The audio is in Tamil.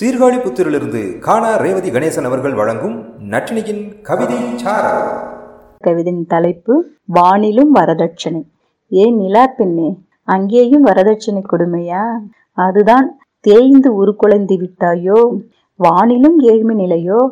சீர்காழிபுத்தூரிலிருந்து காணா ரேவதி கணேசன் அவர்கள் வழங்கும் நட்டினியின் கவிதை கவிதையின் தலைப்பு வானிலும் வரதட்சணை. ஏன் நிலா பெண்ணே அங்கேயும் வரதட்சணை கொடுமையா? அதுதான் தேய்ந்து உருக்குலைந்து விட்டாயோ? வானிலும் ஏழ்மை நிலையோ?